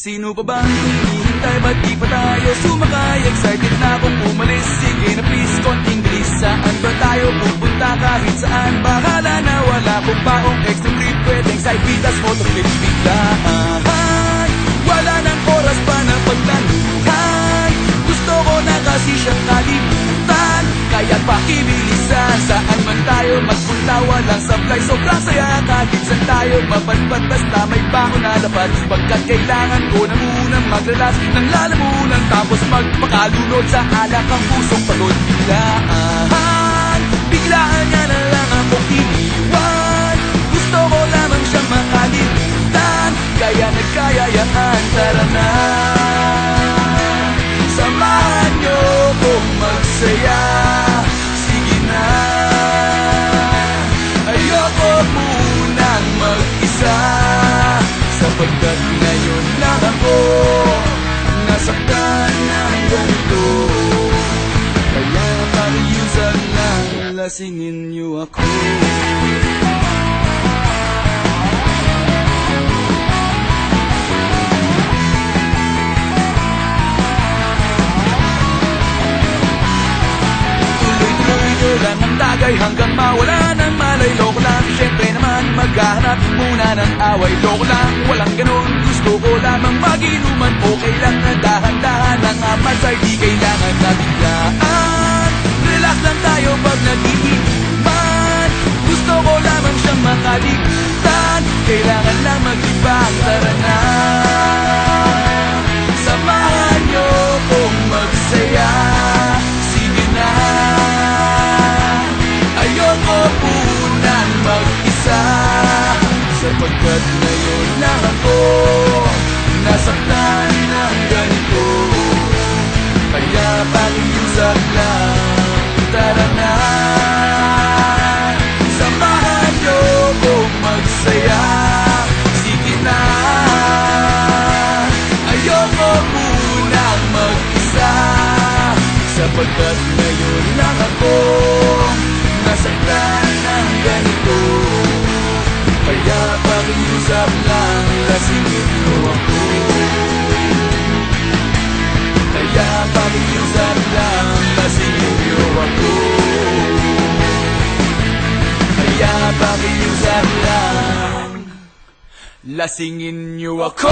Ano pa bang hinihintay? Ba't di pa tayo sumakay? Excited na akong umalis Sige na please, konting bilis Saan ba tayo pupunta? Kahit saan Bahala na wala kong paong extra trip Pwedeng side vitas, motoclip biglaan tayo magpunta Walang sablay. Sobrang saya Kahit saan tayo mapadpad Basta may bako na lapad Pagkat kailangan ko na munang maglalas Nang lalamunan Tapos magpakalunod Sa alak ang pusong pagod. Biglaan Sapagkat ngayon lang ako Nasaktan ng ganito. Kaya pariusan lang Lasingin niyo ako. Tuloy-tuloy nyo lang ang hanggang mawala ng malay Loko lang, syempre naman maghahanap muna ng away. Loko lang, walang ganun Gusto ko lamang maginuman Okay lang na dahan-dahan Ang amas ay di kailangan na biglaan Relax lang tayo pag nag-iinuman Gusto ko lamang siyang makalimutan Kailangan lang mag-ibang tara na Samahan niyo kong magsaya. Sige na. Ayoko munang Sapagkat ngayon la singing you a call.